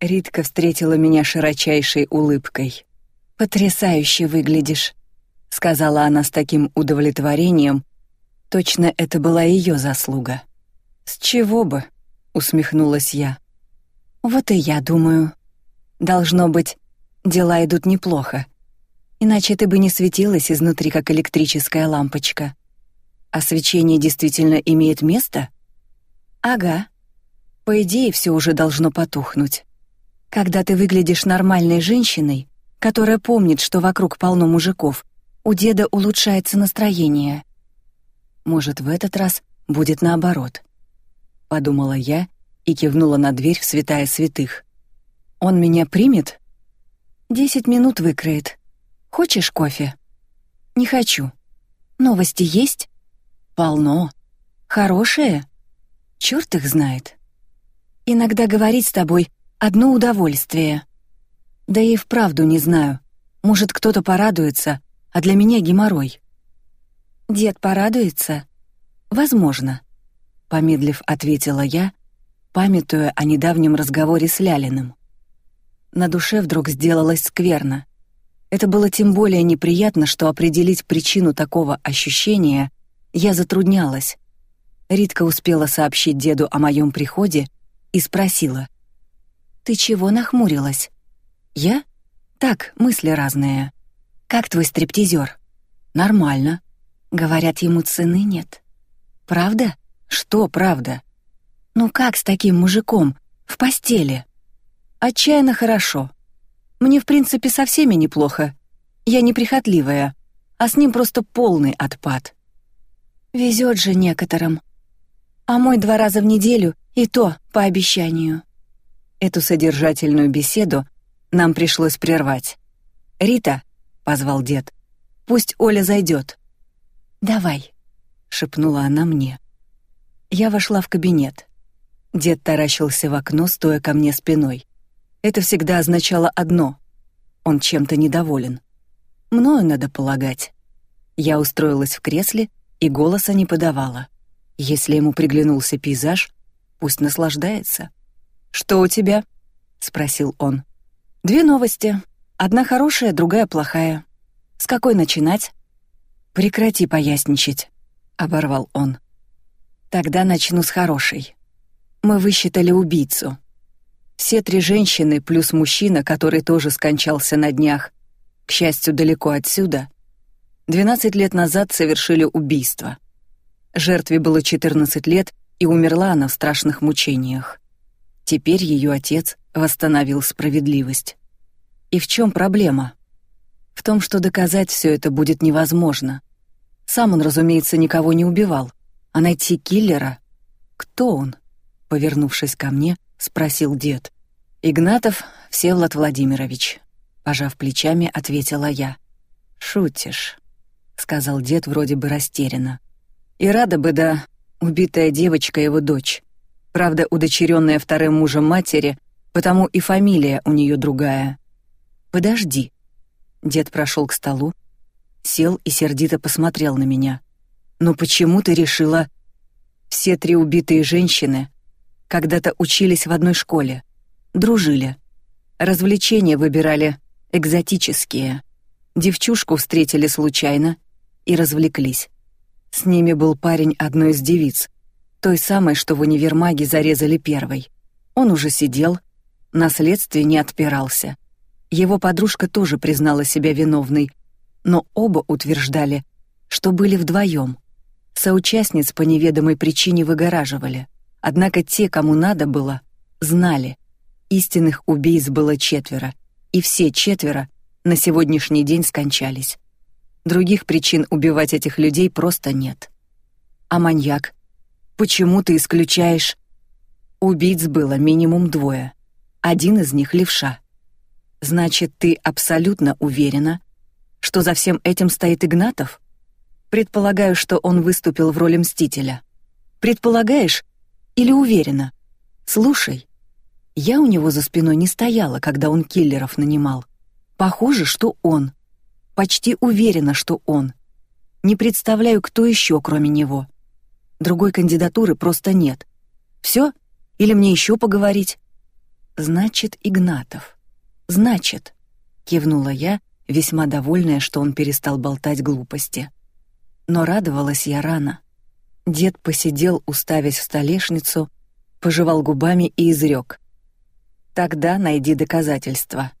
Ритка встретила меня широчайшей улыбкой. «Потрясающе выглядишь», — сказала она с таким удовлетворением. Точно это была ее заслуга. «С чего бы?» — усмехнулась я. «Вот и я думаю. Должно быть, дела идут неплохо. Иначе ты бы не светилась изнутри, как электрическая лампочка. А свечение действительно имеет место?» «Ага. По идее, все уже должно потухнуть. Когда ты выглядишь нормальной женщиной, которая помнит, что вокруг полно мужиков, у деда улучшается настроение. Может, в этот раз будет наоборот. Подумала я и кивнула на дверь в святая святых. Он меня примет? Десять минут выкроет. Хочешь кофе? Не хочу. Новости есть? Полно. Хорошие? Черт их знает. Иногда говорить с тобой — одно удовольствие. Да и вправду не знаю. Может, кто-то порадуется, а для меня геморрой. Дед порадуется? Возможно. Помедлив, ответила я, памятуя о недавнем разговоре с Лялиным. На душе вдруг сделалось скверно. Это было тем более неприятно, что определить причину такого ощущения я затруднялась. Ритка успела сообщить деду о моем приходе и спросила: "Ты чего нахмурилась?" Я? Так, мысли разные. Как твой стриптизер? Нормально. Говорят, ему цены нет. Правда? Что правда? Ну как с таким мужиком в постели? Отчаянно хорошо. Мне в принципе со всеми неплохо. Я неприхотливая, а с ним просто полный отпад. Везет же некоторым. А мой два раза в неделю и то по обещанию. Эту содержательную беседу нам пришлось прервать. «Рита», — позвал дед, — «пусть Оля зайдет». «Давай», — шепнула она мне. Я вошла в кабинет. Дед таращился в окно, стоя ко мне спиной. Это всегда означало одно — он чем-то недоволен. Мною надо полагать. Я устроилась в кресле и голоса не подавала. Если ему приглянулся пейзаж, пусть наслаждается. «Что у тебя?» — спросил он. Две новости. Одна хорошая, другая плохая. С какой начинать? Прекрати поясничать, оборвал он. Тогда начну с хорошей. Мы высчитали убийцу. Все три женщины плюс мужчина, который тоже скончался на днях, к счастью, далеко отсюда, 12 лет назад совершили убийство. Жертве было 14 лет, и умерла она в страшных мучениях. Теперь ее отец восстановил справедливость. И в чем проблема? В том, что доказать все это будет невозможно. Сам он, разумеется, никого не убивал, а найти киллера Кто он? Повернувшись ко мне, спросил дед. Игнатов Всеволод Владимирович. Пожав плечами, ответила я. Шутишь, сказал дед вроде бы растерянно. И рада бы да, убитая девочка его дочь. Правда, удочеренная вторым мужем матери потому и фамилия у нее другая. Подожди. Дед прошел к столу, сел и сердито посмотрел на меня. Но почему ты решила? Все три убитые женщины когда-то учились в одной школе, дружили, развлечения выбирали экзотические. Девчушку встретили случайно и развлеклись. С ними был парень одной из девиц, той самой, что в универмаге зарезали первой. Он уже сидел, на следствии не отпирался. Его подружка тоже признала себя виновной, но оба утверждали, что были вдвоем. Соучастниц по неведомой причине выгораживали. Однако те, кому надо было, знали. Истинных убийц было четверо, и все четверо на сегодняшний день скончались. Других причин убивать этих людей просто нет. А маньяк? Почему ты исключаешь? Убийц было минимум двое один из них левша. Значит, ты абсолютно уверена, что за всем этим стоит Игнатов? Предполагаю, что он выступил в роли мстителя. Предполагаешь или уверена? Слушай, я у него за спиной не стояла, когда он киллеров нанимал. Похоже, что он. Почти уверена, что он. Не представляю, кто еще, кроме него. Другой кандидатуры просто нет. Все? Или мне еще поговорить? Значит, Игнатов. Значит, кивнула я, весьма довольная, что он перестал болтать глупости. Но радовалась я рано. Дед посидел, уставясь в столешницу, пожевал губами и изрек: "Тогда найди доказательства.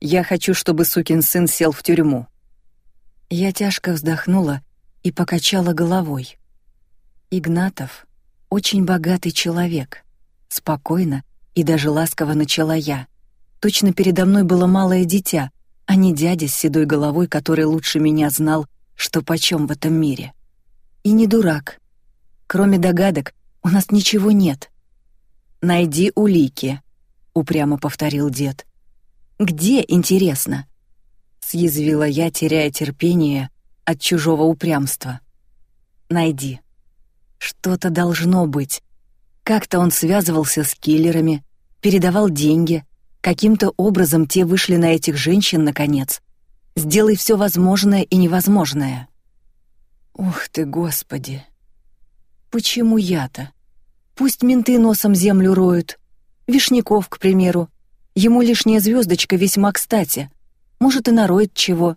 Я хочу, чтобы сукин сын сел в тюрьму". Я тяжко вздохнула и покачала головой. Игнатов очень богатый человек. Спокойно и даже ласково начала я. Точно передо мной было малое дитя, а не дядя с седой головой, который лучше меня знал, что почем в этом мире. И не дурак. Кроме догадок, у нас ничего нет. Найди улики, упрямо повторил дед. Где, интересно? съязвила я, теряя терпение от чужого упрямства. Найди. Что-то должно быть. Как-то он связывался с киллерами, передавал деньги, каким-то образом те вышли на этих женщин наконец. Сделай все возможное и невозможное. Ух ты, Господи! Почему я-то? Пусть менты носом землю роют. Вишняков, к примеру. Ему лишняя звездочка весьма кстати. Может, и нароет чего.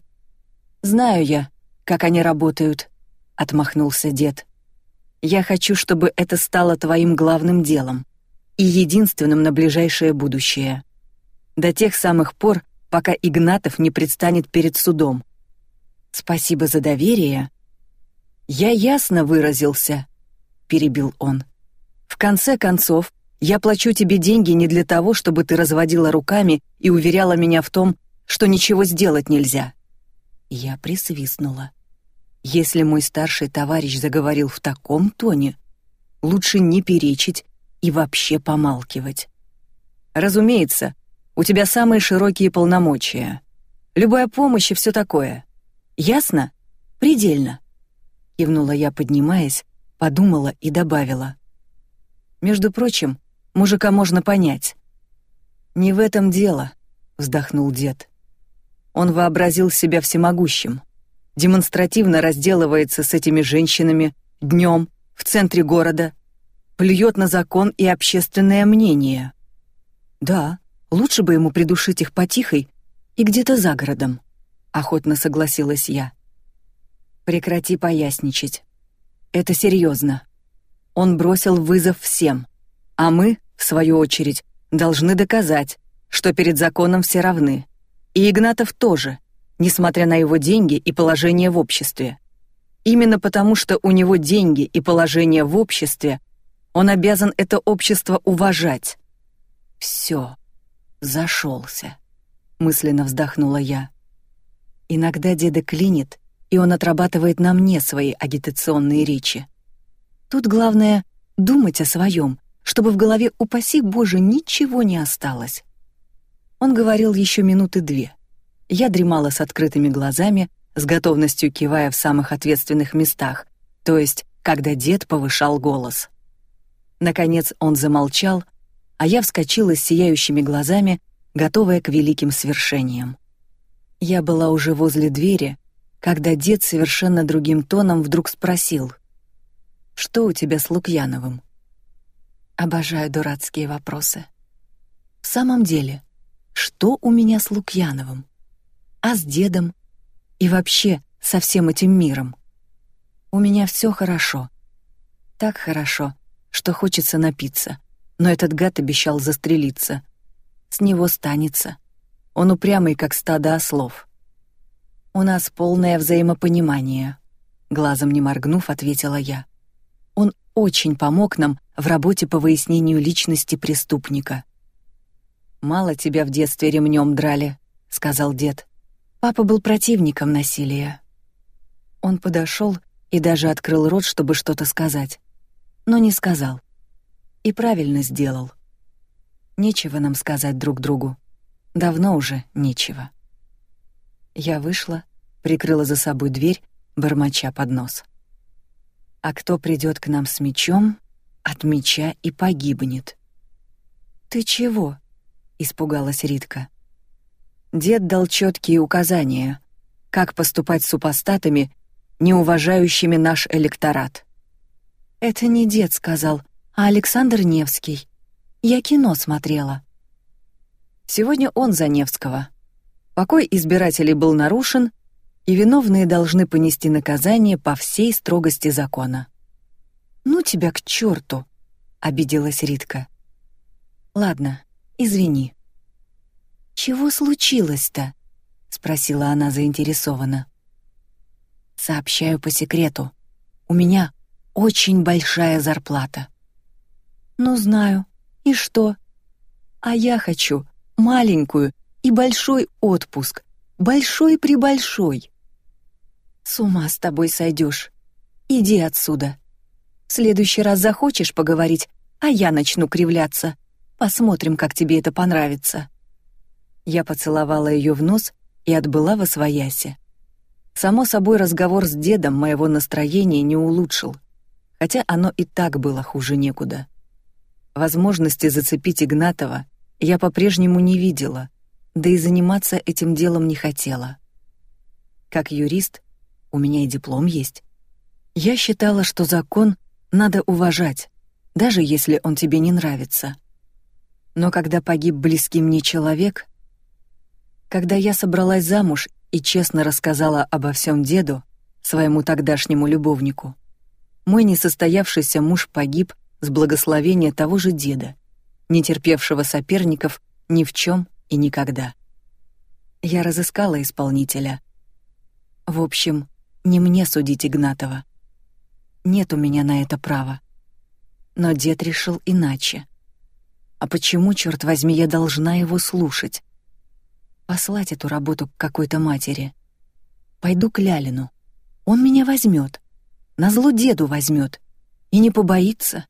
Знаю я, как они работают, отмахнулся дед. Я хочу, чтобы это стало твоим главным делом и единственным на ближайшее будущее. До тех самых пор, пока Игнатов не предстанет перед судом. Спасибо за доверие. Я ясно выразился, перебил он. В конце концов, я плачу тебе деньги не для того, чтобы ты разводила руками и уверяла меня в том, что ничего сделать нельзя. Я присвистнула. Если мой старший товарищ заговорил в таком тоне, лучше не перечить и вообще помалкивать. Разумеется, у тебя самые широкие полномочия. Любая помощь и все такое. Ясно? Предельно. Кивнула я, поднимаясь, подумала и добавила. Между прочим, мужика можно понять. Не в этом дело, вздохнул дед. Он вообразил себя всемогущим демонстративно разделывается с этими женщинами днем в центре города, плюет на закон и общественное мнение. Да, лучше бы ему придушить их потихой и где-то за городом, охотно согласилась я. Прекрати поясничать. Это серьезно. Он бросил вызов всем, а мы, в свою очередь, должны доказать, что перед законом все равны. И Игнатов тоже — несмотря на его деньги и положение в обществе. Именно потому, что у него деньги и положение в обществе, он обязан это общество уважать. Все, зашелся, мысленно вздохнула я. Иногда деда клинит, и он отрабатывает на мне свои агитационные речи. Тут главное думать о своем, чтобы в голове упаси Боже ничего не осталось. Он говорил еще минуты две. Я дремала с открытыми глазами, с готовностью кивая в самых ответственных местах, то есть, когда дед повышал голос. Наконец он замолчал, а я вскочила с сияющими глазами, готовая к великим свершениям. Я была уже возле двери, когда дед совершенно другим тоном вдруг спросил: "Что у тебя с Лукьяновым?" Обожаю дурацкие вопросы. В самом деле, что у меня с Лукьяновым? А с дедом и вообще со всем этим миром. У меня все хорошо. Так хорошо, что хочется напиться, но этот гад обещал застрелиться. С него станется. Он упрямый, как стадо ослов. У нас полное взаимопонимание, глазом не моргнув, ответила я. Он очень помог нам в работе по выяснению личности преступника. Мало тебя в детстве ремнем драли, сказал дед. Папа был противником насилия. Он подошел и даже открыл рот, чтобы что-то сказать, но не сказал. И правильно сделал. Нечего нам сказать друг другу. Давно уже нечего. Я вышла, прикрыла за собой дверь, бормоча под нос. А кто придет к нам с мечом, от меча и погибнет. Ты чего? испугалась Ритка. Дед дал четкие указания, как поступать с супостатами, не уважающими наш электорат. Это не дед сказал, а Александр Невский. Я кино смотрела. Сегодня он за Невского. Покой избирателей был нарушен, и виновные должны понести наказание по всей строгости закона. «Ну тебя к черту!» — обиделась Ритка. «Ладно, извини». «Чего случилось-то?» — спросила она заинтересованно. «Сообщаю по секрету. У меня очень большая зарплата». «Ну, знаю. И что?» «А я хочу маленькую и большой отпуск. Большой-пребольшой». «С ума с тобой сойдешь. Иди отсюда. В следующий раз захочешь поговорить, а я начну кривляться. Посмотрим, как тебе это понравится». Я поцеловала ее в нос и отбыла во свояси. Само собой, разговор с дедом моего настроения не улучшил, хотя оно и так было хуже некуда. Возможности зацепить Игнатова я по-прежнему не видела, да и заниматься этим делом не хотела. Как юрист, у меня и диплом есть. Я считала, что закон надо уважать, даже если он тебе не нравится. Но когда погиб близкий мне человек, когда я собралась замуж и честно рассказала обо всем деду, своему тогдашнему любовнику, мой несостоявшийся муж погиб с благословения того же деда, не терпевшего соперников ни в чем и никогда. Я разыскала исполнителя. В общем, не мне судить Игнатова. Нет у меня на это права. Но дед решил иначе. А почему, черт возьми, я должна его слушать? Послать эту работу к какой-то матери. Пойду к Лялину. Он меня возьмет. Назло деду возьмет. И не побоится.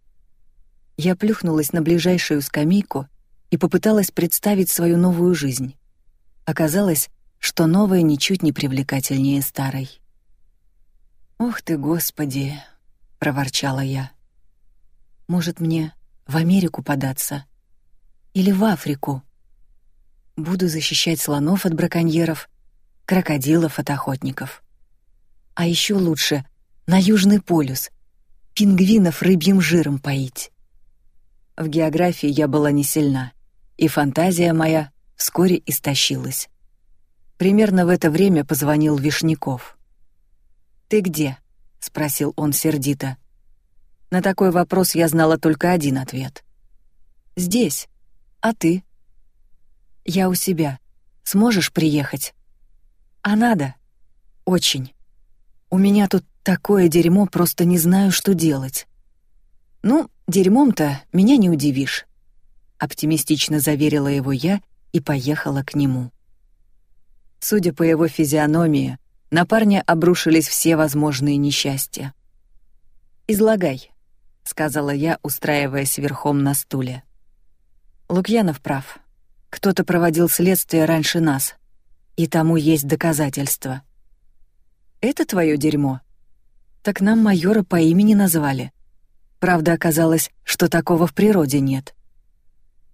Я плюхнулась на ближайшую скамейку и попыталась представить свою новую жизнь. Оказалось, что новая ничуть не привлекательнее старой. «Ох ты, Господи!» — проворчала я. «Может, мне в Америку податься? Или в Африку? Буду защищать слонов от браконьеров, крокодилов от охотников. А еще лучше — на Южный полюс, пингвинов рыбьим жиром поить». В географии я была не сильна, и фантазия моя вскоре истощилась. Примерно в это время позвонил Вишняков. «Ты где?» — спросил он сердито. На такой вопрос я знала только один ответ. «Здесь. А ты?» «Я у себя. Сможешь приехать?» «А надо?» «Очень. У меня тут такое дерьмо, просто не знаю, что делать». «Ну, Дерьмом-то меня не удивишь, оптимистично заверила его я и поехала к нему. Судя по его физиономии, на парня обрушились все возможные несчастья. «Излагай», — сказала я, устраиваясь верхом на стуле. Лукьянов прав. Кто-то проводил следствие раньше нас, и тому есть доказательства. «Это твое дерьмо?» «Так нам майора по имени назвали», Правда, оказалось, что такого в природе нет.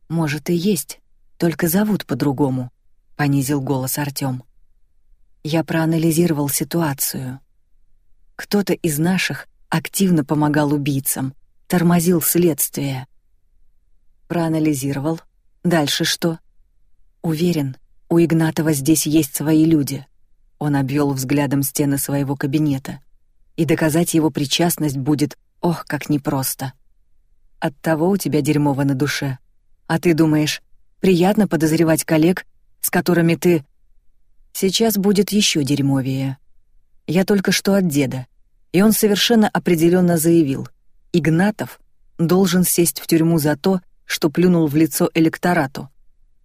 Может и есть, только зовут по-другому, понизил голос Артём. Я проанализировал ситуацию. Кто-то из наших активно помогал убийцам, тормозил следствие. Проанализировал. Дальше что? Уверен, у Игнатова здесь есть свои люди. Он обвел взглядом стены своего кабинета. И доказать его причастность будет Ох, как непросто. Оттого у тебя дерьмово на душе. А ты думаешь, приятно подозревать коллег, с которыми ты... Сейчас будет еще дерьмовее. Я только что от деда, и он совершенно определенно заявил, Игнатов должен сесть в тюрьму за то, что плюнул в лицо электорату.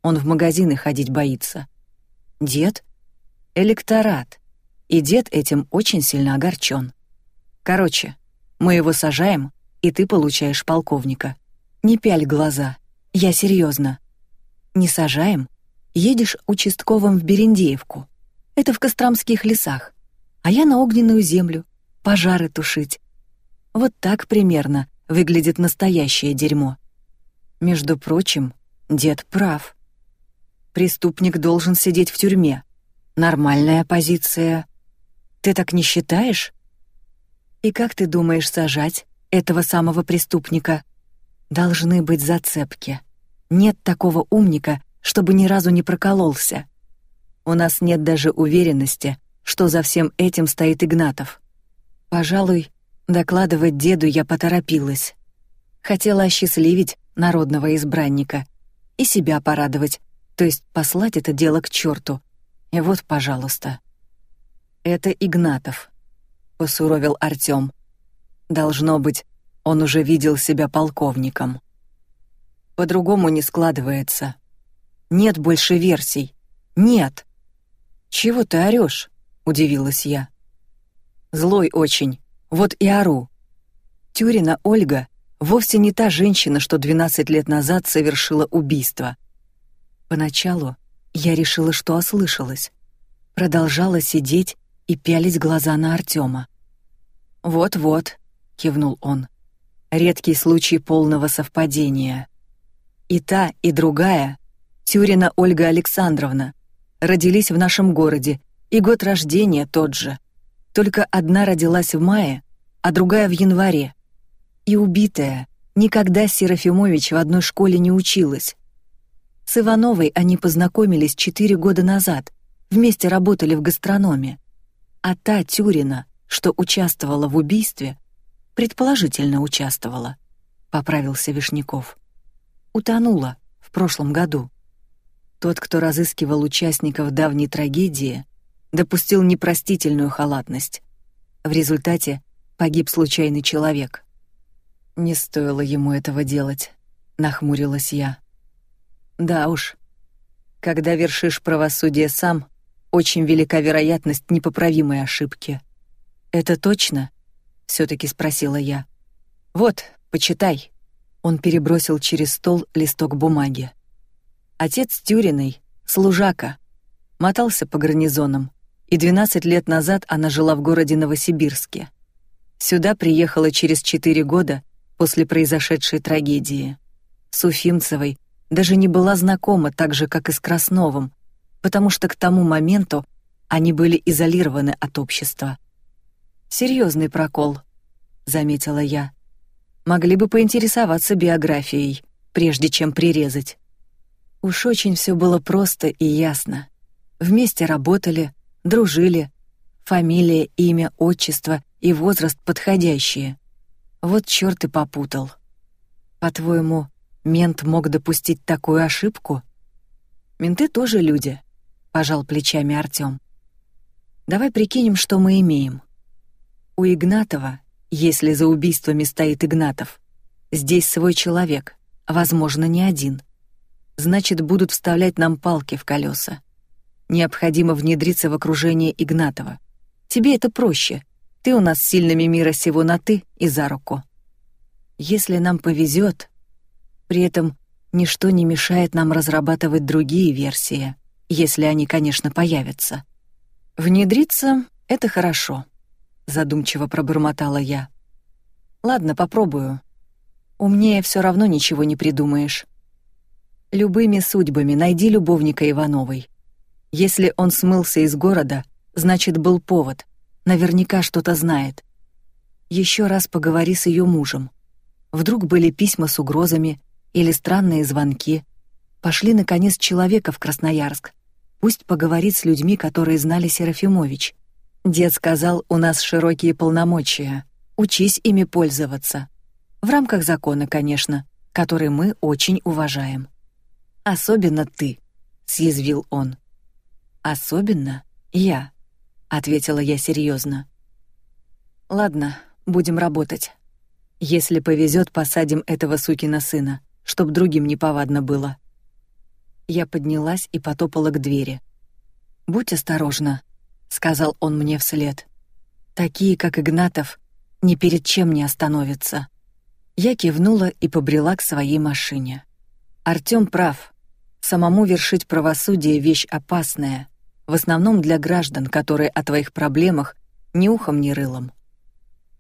Он в магазины ходить боится. Дед? Электорат. И дед этим очень сильно огорчен. Короче, мы его сажаем, и ты получаешь полковника. Не пяль глаза. Я серьезно. Не сажаем, едешь участковым в Берендеевку. Это в Костромских лесах. А я на огненную землю, пожары тушить. Вот так примерно выглядит настоящее дерьмо. Между прочим, дед прав. Преступник должен сидеть в тюрьме. Нормальная позиция. Ты так не считаешь? И как ты думаешь сажать этого самого преступника? Должны быть зацепки. Нет такого умника, чтобы ни разу не прокололся. У нас нет даже уверенности, что за всем этим стоит Игнатов. Пожалуй, докладывать деду я поторопилась. Хотела осчастливить народного избранника и себя порадовать, то есть послать это дело к черту. И вот, пожалуйста. Это Игнатов, посуровил Артём. Должно быть, он уже видел себя полковником. По-другому не складывается. Нет больше версий. Нет. Чего ты орёшь? удивилась я. Злой очень. Вот и ору. Тюрина Ольга вовсе не та женщина, что 12 лет назад совершила убийство. Поначалу я решила, что ослышалась. Продолжала сидеть и пялить глаза на Артема. «Вот-вот», — кивнул он, — «редкий случай полного совпадения. И та, и другая, Тюрина Ольга Александровна, родились в нашем городе, и год рождения тот же. Только одна родилась в мае, а другая в январе. И убитая никогда Серафимович в одной школе не училась. С Ивановой они познакомились четыре года назад, вместе работали в гастрономе. А та Тюрина, что участвовала в убийстве, предположительно участвовала, поправился Вишняков. Утонула в прошлом году. Тот, кто разыскивал участников давней трагедии, допустил непростительную халатность. В результате погиб случайный человек. Не стоило ему этого делать, нахмурилась я. Да уж. Когда вершишь правосудие сам, очень велика вероятность непоправимой ошибки. Это точно? все таки спросила я. Вот, почитай. Он перебросил через стол листок бумаги. Отец Тюриной, служака, мотался по гарнизонам, и 12 лет назад она жила в городе Новосибирске. Сюда приехала через 4 года после произошедшей трагедии. С Уфимцевой даже не была знакома так же, как и с Красновым, потому что к тому моменту они были изолированы от общества. Серьезный прокол, заметила я. Могли бы поинтересоваться биографией, прежде чем прирезать. Уж очень все было просто и ясно. Вместе работали, дружили, фамилия, имя, отчество и возраст подходящие. Вот чёрт и попутал. По-твоему, мент мог допустить такую ошибку? Менты тоже люди, пожал плечами Артём. Давай прикинем, что мы имеем. У Игнатова, если за убийствами стоит Игнатов, здесь свой человек, возможно, не один значит, будут вставлять нам палки в колеса. Необходимо внедриться в окружение Игнатова. Тебе это проще. Ты у нас сильными мира сего на ты и за руку. Если нам повезет, при этом ничто не мешает нам разрабатывать другие версии, если они, конечно, появятся. Внедриться — это хорошо, задумчиво пробормотала я. Ладно, попробую. Умнее все равно ничего не придумаешь. Любыми судьбами найди любовника Ивановой. Если он смылся из города, значит, был повод. Наверняка что-то знает. Еще раз поговори с ее мужем. Вдруг были письма с угрозами или странные звонки. Пошли наконец человека в Красноярск. Пусть поговорит с людьми, которые знали Серафимович. Дед сказал, у нас широкие полномочия. Учись ими пользоваться. В рамках закона, конечно, который мы очень уважаем. Особенно ты, съязвил он. Особенно я, ответила я серьезно. Ладно, будем работать. Если повезет, посадим этого сукина сына, чтоб другим не повадно было. Я поднялась и потопала к двери. Будь осторожна, сказал он мне вслед. Такие, как Игнатов, ни перед чем не остановятся. Я кивнула и побрела к своей машине. Артём прав. Самому вершить правосудие вещь опасная, в основном для граждан, которые о твоих проблемах ни ухом ни рылом.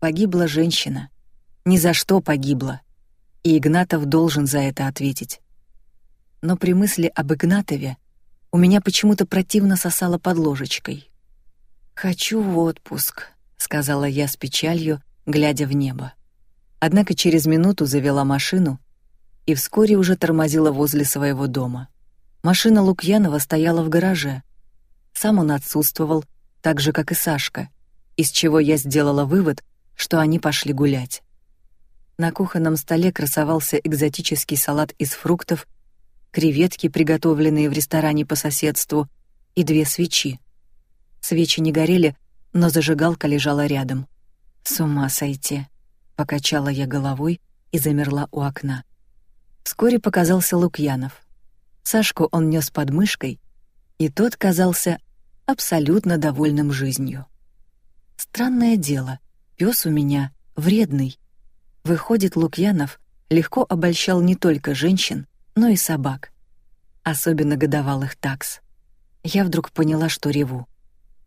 Погибла женщина, ни за что погибла, и Игнатов должен за это ответить. Но при мысли об Игнатове у меня почему-то противно сосало под ложечкой. Хочу в отпуск, сказала я с печалью, глядя в небо. Однако через минуту завела машину и вскоре уже тормозила возле своего дома. Машина Лукьянова стояла в гараже. Сам он отсутствовал, так же, как и Сашка, из чего я сделала вывод, что они пошли гулять. На кухонном столе красовался экзотический салат из фруктов, креветки, приготовленные в ресторане по соседству, и две свечи. Свечи не горели, но зажигалка лежала рядом. С ума сойти, покачала я головой и замерла у окна. Вскоре показался Лукьянов. Сашку он нес под мышкой, и тот казался абсолютно довольным жизнью. Странное дело, пес у меня вредный. Выходит, Лукьянов легко обольщал не только женщин, но и собак, особенно годовалых такс. Я вдруг поняла, что реву.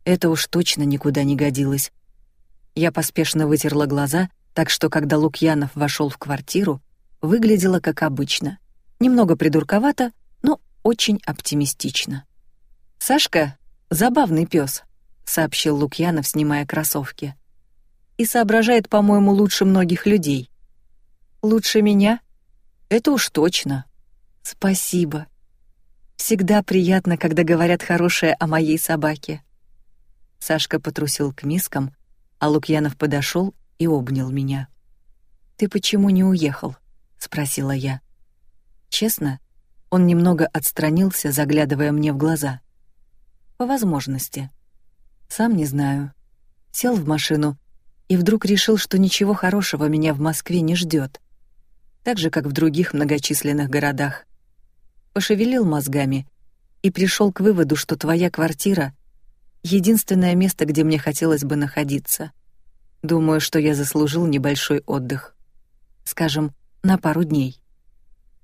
Это уж точно никуда не годилось. Я поспешно вытерла глаза, так что когда Лукьянов вошел в квартиру, выглядело как обычно. Немного придурковато, но очень оптимистично. Сашка забавный пес, сообщил Лукьянов, снимая кроссовки. И соображает, по-моему, лучше многих людей. Лучше меня? Это уж точно. Спасибо. Всегда приятно, когда говорят хорошее о моей собаке. Сашка потрусил к мискам, а Лукьянов подошел и обнял меня. Ты почему не уехал? спросила я. Честно, он немного отстранился, заглядывая мне в глаза. По возможности. Сам не знаю. Сел в машину и вдруг решил, что ничего хорошего меня в Москве не ждет, так же как в других многочисленных городах. Пошевелил мозгами и пришел к выводу, что твоя квартира единственное место, где мне хотелось бы находиться. Думаю, что я заслужил небольшой отдых. Скажем, на пару дней.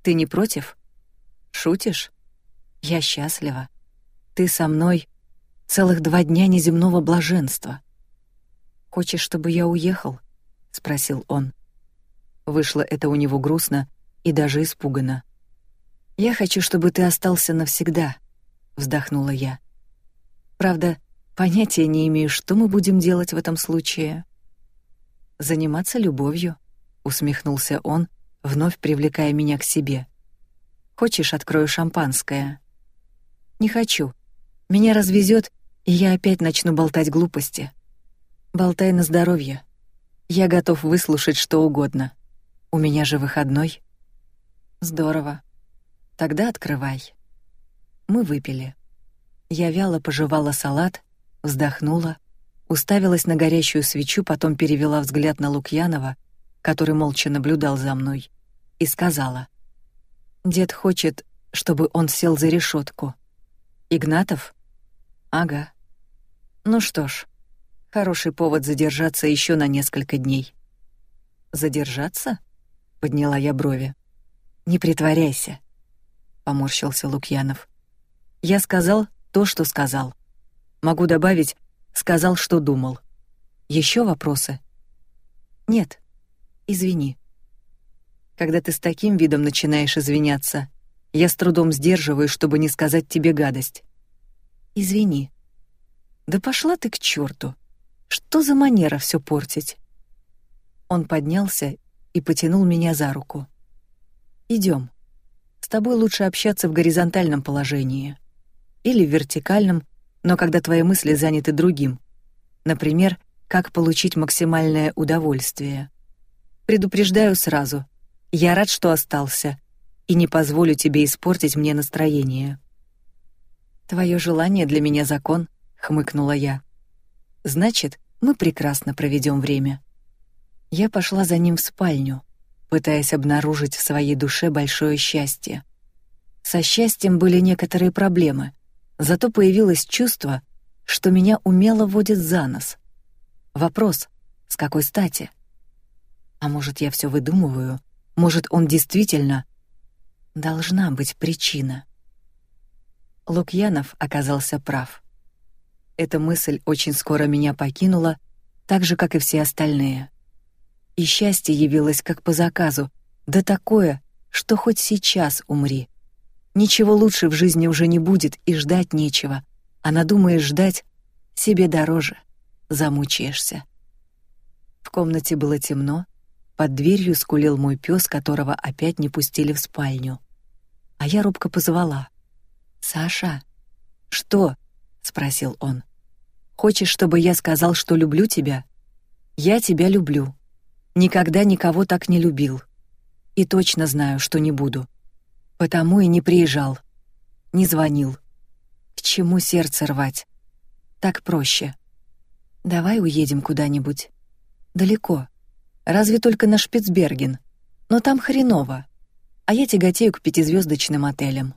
Ты не против? Шутишь? Я счастлива. Ты со мной целых два дня неземного блаженства. Хочешь, чтобы я уехал? спросил он. Вышло это у него грустно и даже испуганно. Я хочу, чтобы ты остался навсегда, вздохнула я. Правда, понятия не имею, что мы будем делать в этом случае. Заниматься любовью, усмехнулся он вновь привлекая меня к себе. Хочешь, открою шампанское? Не хочу. Меня развезет, и я опять начну болтать глупости. Болтай на здоровье. Я готов выслушать что угодно. У меня же выходной. Здорово. Тогда открывай. Мы выпили. Я вяло пожевала салат, вздохнула, уставилась на горящую свечу, потом перевела взгляд на Лукьянова который молча наблюдал за мной, и сказала: "Дед хочет, чтобы он сел за решетку. Игнатов? Ага. Ну что ж, хороший повод задержаться еще на несколько дней. Задержаться? Подняла я брови. Не притворяйся, поморщился Лукьянов. Я сказал то, что сказал. Могу добавить, сказал, что думал. Еще вопросы? Нет. Извини. Когда ты с таким видом начинаешь извиняться, я с трудом сдерживаюсь, чтобы не сказать тебе гадость. Извини. Да пошла ты к черту. Что за манера все портить? Он поднялся и потянул меня за руку. Идем. С тобой лучше общаться в горизонтальном положении или в вертикальном, но когда твои мысли заняты другим. Например, как получить максимальное удовольствие. Предупреждаю сразу. Я рад, что остался, и не позволю тебе испортить мне настроение. Твое желание для меня закон, хмыкнула я. Значит, мы прекрасно проведем время. Я пошла за ним в спальню, пытаясь обнаружить в своей душе большое счастье. Со счастьем были некоторые проблемы, зато появилось чувство, что меня умело водит за нос. Вопрос: с какой стати? А может, я все выдумываю? Может, он действительно должна быть причина. Лукьянов оказался прав. Эта мысль очень скоро меня покинула, так же как и все остальные. И счастье явилось как по заказу, да такое, что хоть сейчас умри. Ничего лучше в жизни уже не будет и ждать нечего. А надумаешь ждать себе дороже, замучаешься. В комнате было темно, под дверью скулил мой пес, которого опять не пустили в спальню. А я робко позвала: Саша, что? Спросил он. Хочешь, чтобы я сказал, что люблю тебя? Я тебя люблю. Никогда никого так не любил. И точно знаю, что не буду. Потому и не приезжал. Не звонил. К чему сердце рвать? Так проще. Давай уедем куда-нибудь. Далеко. Разве только на Шпицберген. Но там хреново. А я тяготею к пятизвездочным отелям.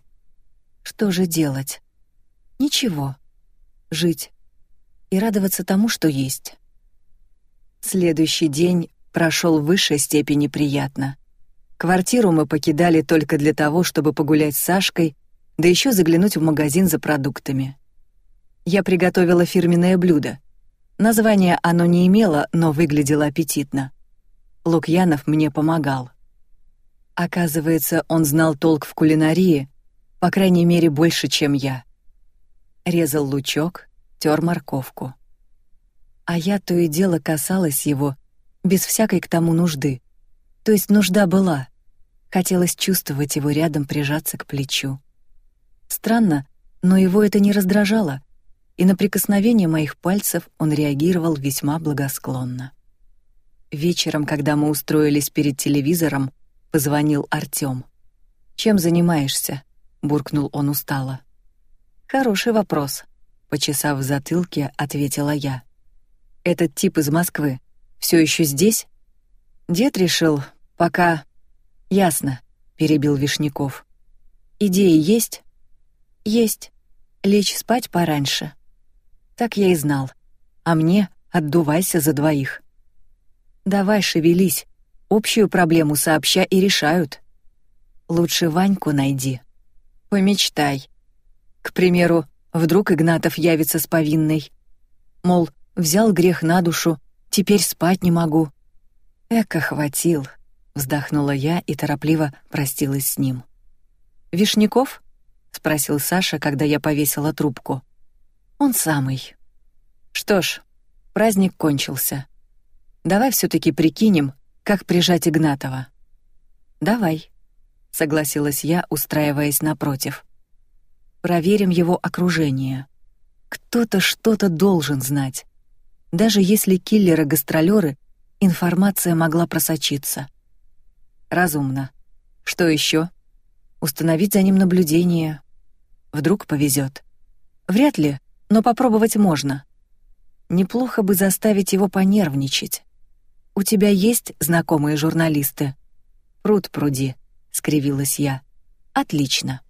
Что же делать? Ничего. Жить. И радоваться тому, что есть. Следующий день прошел в высшей степени приятно. Квартиру мы покидали только для того, чтобы погулять с Сашкой, да еще заглянуть в магазин за продуктами. Я приготовила фирменное блюдо. Название оно не имело, но выглядело аппетитно. Лукьянов мне помогал. Оказывается, он знал толк в кулинарии, по крайней мере, больше, чем я. Резал лучок, тер морковку. А я то и дело касалась его, без всякой к тому нужды. То есть нужда была. Хотелось чувствовать его рядом, прижаться к плечу. Странно, но его это не раздражало, и на прикосновение моих пальцев он реагировал весьма благосклонно. Вечером, когда мы устроились перед телевизором, позвонил Артём. «Чем занимаешься?» — буркнул он устало. «Хороший вопрос», — почесав в затылке, ответила я. «Этот тип из Москвы все еще здесь?» Дед решил, пока... «Ясно», — перебил Вишняков. «Идеи есть?» «Есть. Лечь спать пораньше». Так я и знал. А мне отдувайся за двоих. Давай шевелись, Общую проблему сообща и решают. Лучше Ваньку найди. Помечтай. К примеру, вдруг Игнатов явится с повинной. Мол, взял грех на душу, теперь спать не могу. Эка хватил, вздохнула я и торопливо простилась с ним. Вишняков? спросил Саша, когда я повесила трубку. Он самый. Что ж, праздник кончился. Давай все таки прикинем, как прижать Игнатова. Давай, согласилась я, устраиваясь напротив. Проверим его окружение. Кто-то что-то должен знать. Даже если киллеры-гастролеры, информация могла просочиться. Разумно. Что еще? Установить за ним наблюдение. Вдруг повезет. Вряд ли, но попробовать можно. Неплохо бы заставить его понервничать. У тебя есть знакомые журналисты? Пруд пруди, скривилась я. Отлично.